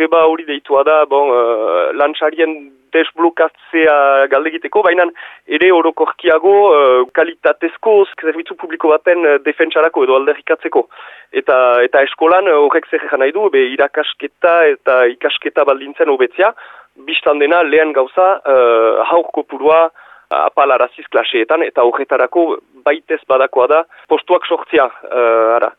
greba hori deitua da, bon, eh, uh, lantxarien desblokatzea galdegiteko, baina ere orokorkiago uh, kalitatezko zerbitzu publiko baten eh, defentsarako edo alderrikatzeko. Eta, eta eskolan horrek zer nahi du, be, irakasketa eta ikasketa baldintzen hobetzea, biztan dena lehen gauza uh, haurko purua apalaraziz klaseetan, eta horretarako baitez badakoa da postuak sortzia, uh, ara.